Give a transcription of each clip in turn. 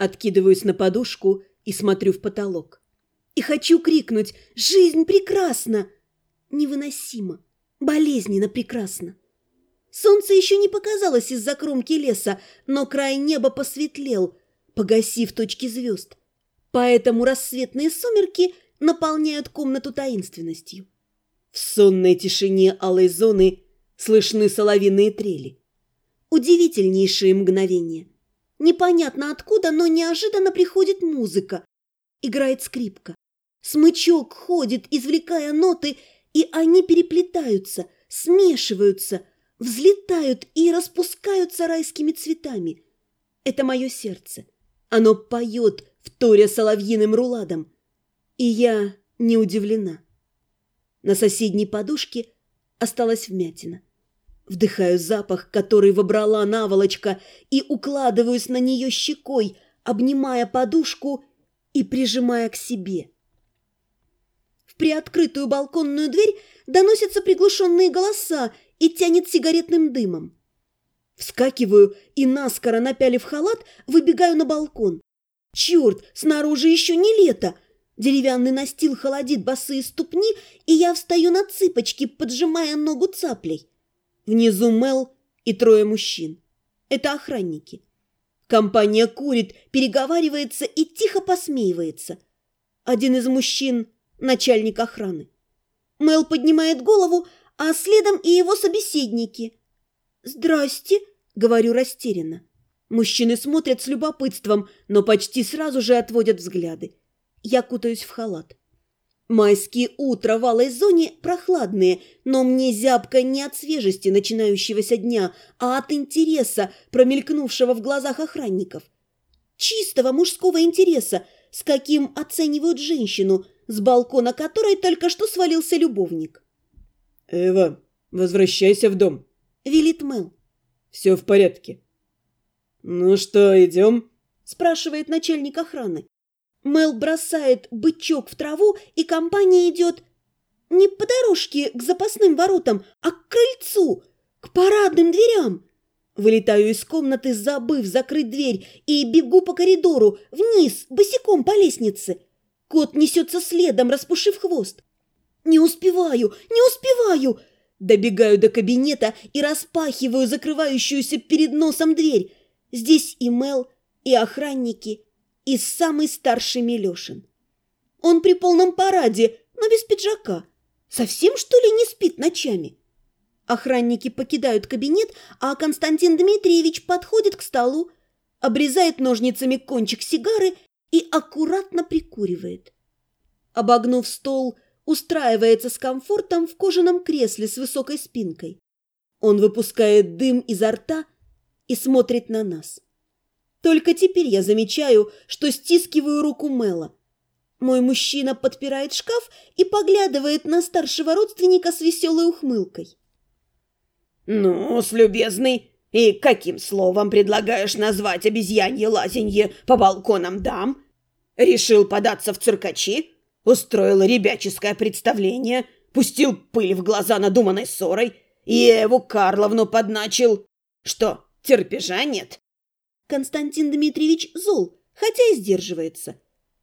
Откидываюсь на подушку и смотрю в потолок. И хочу крикнуть «Жизнь прекрасна!» Невыносимо, болезненно прекрасно. Солнце еще не показалось из-за кромки леса, но край неба посветлел, погасив точки звезд. Поэтому рассветные сумерки наполняют комнату таинственностью. В сонной тишине алой зоны слышны соловиные трели. Удивительнейшие мгновения. Непонятно откуда, но неожиданно приходит музыка. Играет скрипка. Смычок ходит, извлекая ноты, и они переплетаются, смешиваются, взлетают и распускаются райскими цветами. Это мое сердце. Оно поет, вторя соловьиным руладом. И я не удивлена. На соседней подушке осталась вмятина. Вдыхаю запах, который вобрала наволочка, и укладываюсь на нее щекой, обнимая подушку и прижимая к себе. В приоткрытую балконную дверь доносятся приглушенные голоса и тянет сигаретным дымом. Вскакиваю и, наскоро напялив халат, выбегаю на балкон. Черт, снаружи еще не лето! Деревянный настил холодит босые ступни, и я встаю на цыпочки, поджимая ногу цаплей. Внизу Мел и трое мужчин. Это охранники. Компания курит, переговаривается и тихо посмеивается. Один из мужчин – начальник охраны. Мел поднимает голову, а следом и его собеседники. «Здрасте», – говорю растерянно. Мужчины смотрят с любопытством, но почти сразу же отводят взгляды. Я кутаюсь в халат. Майские утра в алой зоне прохладные, но мне зябко не от свежести начинающегося дня, а от интереса, промелькнувшего в глазах охранников. Чистого мужского интереса, с каким оценивают женщину, с балкона которой только что свалился любовник. «Эва, возвращайся в дом», — велит Мэл. «Все в порядке». «Ну что, идем?» – спрашивает начальник охраны. Мел бросает бычок в траву, и компания идет не по дорожке к запасным воротам, а к крыльцу, к парадным дверям. Вылетаю из комнаты, забыв закрыть дверь, и бегу по коридору, вниз, босиком по лестнице. Кот несется следом, распушив хвост. Не успеваю, не успеваю! Добегаю до кабинета и распахиваю закрывающуюся перед носом дверь. Здесь и Мел, и охранники, и самый старший Милешин. Он при полном параде, но без пиджака. Совсем, что ли, не спит ночами? Охранники покидают кабинет, а Константин Дмитриевич подходит к столу, обрезает ножницами кончик сигары и аккуратно прикуривает. Обогнув стол, устраивается с комфортом в кожаном кресле с высокой спинкой. Он выпускает дым изо рта и смотрит на нас. Только теперь я замечаю, что стискиваю руку Мэла. Мой мужчина подпирает шкаф и поглядывает на старшего родственника с веселой ухмылкой. «Ну, с любезный, и каким словом предлагаешь назвать обезьянье лазенье по балконам дам? Решил податься в циркачи? Устроил ребяческое представление? Пустил пыль в глаза надуманной ссорой? И Эву Карловну подначил? Что, Терпежа нет. Константин Дмитриевич зол, хотя и сдерживается.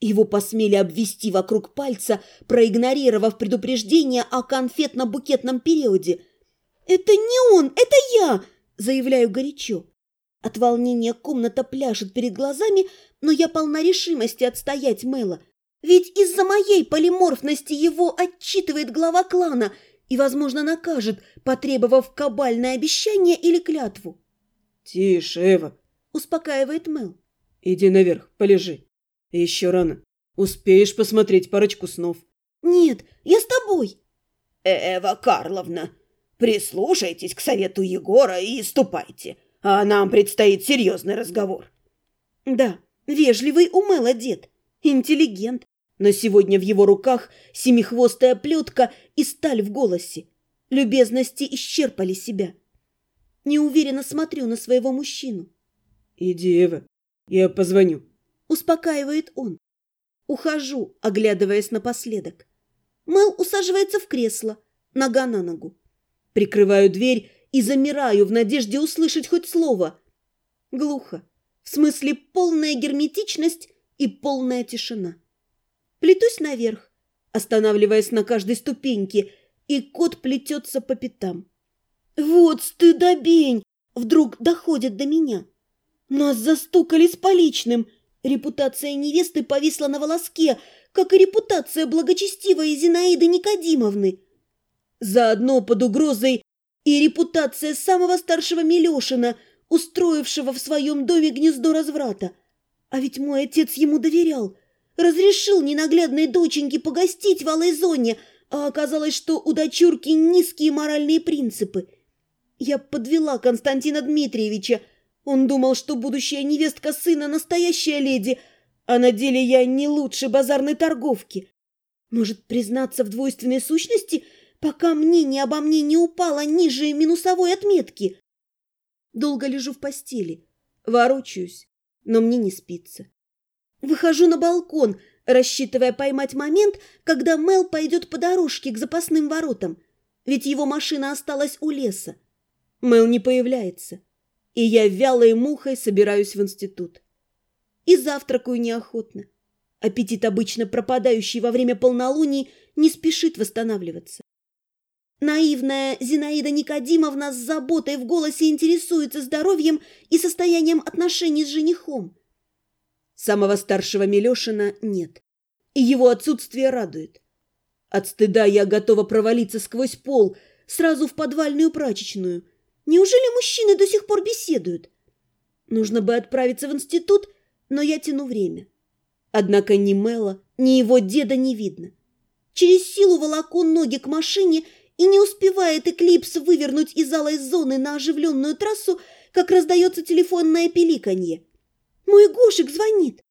Его посмели обвести вокруг пальца, проигнорировав предупреждение о конфетно-букетном периоде. «Это не он, это я!» – заявляю горячо. От волнения комната пляшет перед глазами, но я полна решимости отстоять Мэла. Ведь из-за моей полиморфности его отчитывает глава клана и, возможно, накажет, потребовав кабальное обещание или клятву. «Тише, Эва!» – успокаивает Мэл. «Иди наверх, полежи. Еще рано. Успеешь посмотреть парочку снов». «Нет, я с тобой!» «Эва Карловна, прислушайтесь к совету Егора и ступайте, а нам предстоит серьезный разговор». «Да, вежливый у Мэла дед, интеллигент, но сегодня в его руках семихвостая плетка и сталь в голосе. Любезности исчерпали себя». Неуверенно смотрю на своего мужчину. «Иди, Эва, я позвоню», — успокаивает он. Ухожу, оглядываясь напоследок. Мэл усаживается в кресло, нога на ногу. Прикрываю дверь и замираю в надежде услышать хоть слово. Глухо. В смысле полная герметичность и полная тишина. Плетусь наверх, останавливаясь на каждой ступеньке, и кот плетется по пятам. Вот стыдобень! Вдруг доходит до меня. Нас застукали с поличным. Репутация невесты повисла на волоске, как и репутация благочестивой Зинаиды Никодимовны. Заодно под угрозой и репутация самого старшего Милешина, устроившего в своем доме гнездо разврата. А ведь мой отец ему доверял, разрешил ненаглядной доченьке погостить в алой зоне, а оказалось, что у дочурки низкие моральные принципы. Я подвела Константина Дмитриевича. Он думал, что будущая невестка сына настоящая леди, а на деле я не лучше базарной торговки. Может, признаться в двойственной сущности – пока мнение обо мне не упало ниже минусовой отметки. Долго лежу в постели, ворочаюсь, но мне не спится. Выхожу на балкон, рассчитывая поймать момент, когда Мел пойдет по дорожке к запасным воротам, ведь его машина осталась у леса. Мел не появляется, и я вялой мухой собираюсь в институт. И завтракаю неохотно. Аппетит, обычно пропадающий во время полнолуний, не спешит восстанавливаться. Наивная Зинаида Никодимовна с заботой в голосе интересуется здоровьем и состоянием отношений с женихом. Самого старшего Милешина нет, и его отсутствие радует. От стыда я готова провалиться сквозь пол, сразу в подвальную прачечную. Неужели мужчины до сих пор беседуют? Нужно бы отправиться в институт, но я тяну время. Однако ни Мэла, ни его деда не видно. Через силу волоку ноги к машине – и не успевает Эклипс вывернуть из алой зоны на оживленную трассу, как раздается телефонное пиликанье. Мой Гошек звонит.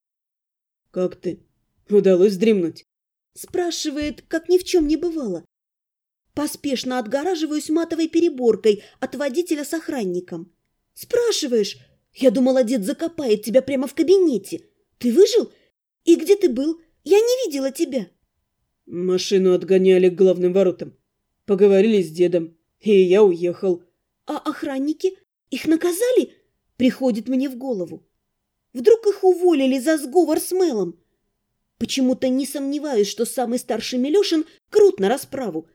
«Как ты? Удалось вздремнуть?» Спрашивает, как ни в чем не бывало. Поспешно отгораживаюсь матовой переборкой от водителя с охранником. «Спрашиваешь? Я думала, дед закопает тебя прямо в кабинете. Ты выжил? И где ты был? Я не видела тебя». Машину отгоняли к главным воротам. Поговорили с дедом, и я уехал. А охранники? Их наказали? Приходит мне в голову. Вдруг их уволили за сговор с Мелом? Почему-то не сомневаюсь, что самый старший Милешин крут на расправу.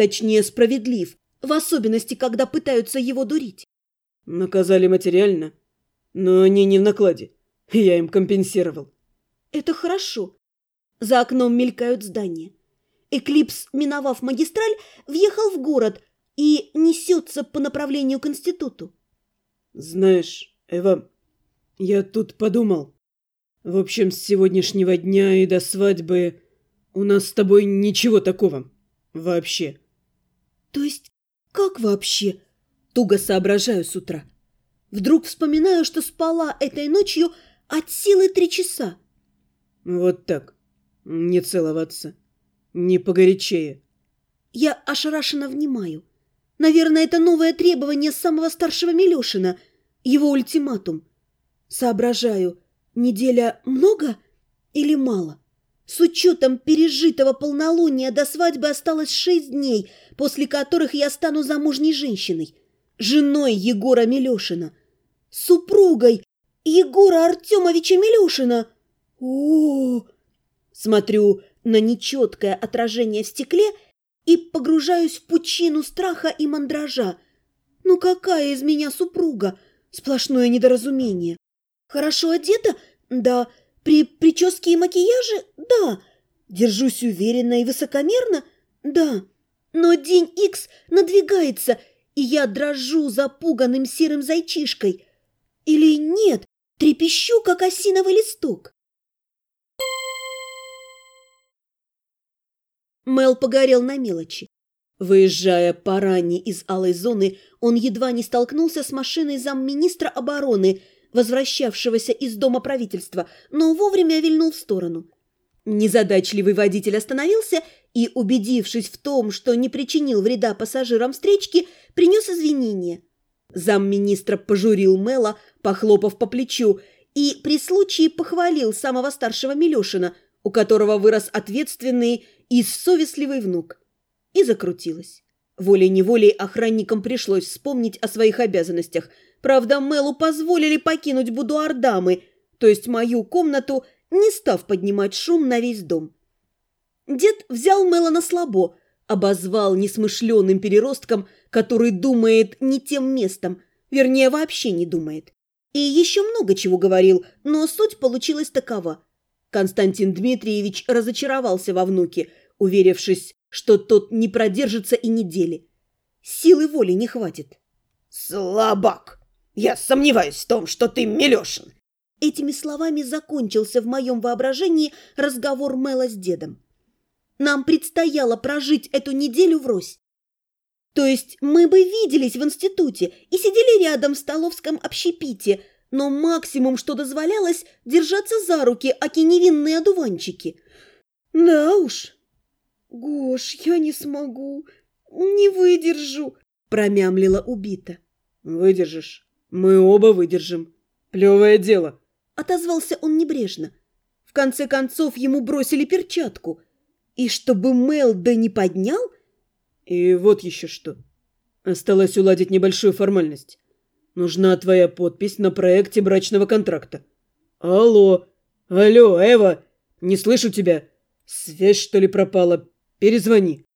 Точнее, справедлив, в особенности, когда пытаются его дурить. Наказали материально, но они не в накладе. Я им компенсировал. Это хорошо. За окном мелькают здания. Эклипс, миновав магистраль, въехал в город и несется по направлению к институту. Знаешь, Эва, я тут подумал. В общем, с сегодняшнего дня и до свадьбы у нас с тобой ничего такого. Вообще. То есть как вообще? Туго соображаю с утра. Вдруг вспоминаю, что спала этой ночью от силы три часа. Вот так. Не целоваться. Не погорячее. Я ошарашенно внимаю. Наверное, это новое требование самого старшего Милешина, его ультиматум. Соображаю, неделя много или мало? С учетом пережитого полнолуния до свадьбы осталось шесть дней, после которых я стану замужней женщиной, женой Егора Милешина, супругой Егора Артемовича Милешина. О! Смотрю на нечеткое отражение в стекле и погружаюсь в пучину страха и мандража. Ну какая из меня супруга? Сплошное недоразумение. Хорошо одета? Да. При прическе и макияже? Да. Держусь уверенно и высокомерно? Да. Но день Икс надвигается, и я дрожу запуганным серым зайчишкой. Или нет, трепещу, как осиновый листок. Мел погорел на мелочи. Выезжая по ранней из алой зоны, он едва не столкнулся с машиной замминистра обороны, возвращавшегося из дома правительства, но вовремя вильнул в сторону. Незадачливый водитель остановился и, убедившись в том, что не причинил вреда пассажирам встречки, принес извинения. Замминистра пожурил Мела, похлопав по плечу, и при случае похвалил самого старшего Милешина, у которого вырос ответственный и совестливый внук. И закрутилась. Волей-неволей охранникам пришлось вспомнить о своих обязанностях, Правда, Мелу позволили покинуть будуар дамы, то есть мою комнату, не став поднимать шум на весь дом. Дед взял Мела на слабо, обозвал несмышленым переростком, который думает не тем местом, вернее, вообще не думает. И еще много чего говорил, но суть получилась такова. Константин Дмитриевич разочаровался во внуке, уверившись, что тот не продержится и недели. Силы воли не хватит. «Слабак! Я сомневаюсь в том, что ты Милешин!» Этими словами закончился в моем воображении разговор Мэла с дедом. Нам предстояло прожить эту неделю врозь. То есть мы бы виделись в институте и сидели рядом в столовском общепите, но максимум, что дозволялось, держаться за руки, аки невинные одуванчики. Да уж. Гош, я не смогу, не выдержу, промямлила убита. Выдержишь. Мы оба выдержим. Плевое дело. Отозвался он небрежно. В конце концов ему бросили перчатку. И чтобы Мел да не поднял... И вот еще что. Осталось уладить небольшую формальность. Нужна твоя подпись на проекте брачного контракта. Алло, алло, Эва, не слышу тебя. Связь, что ли, пропала? Перезвони.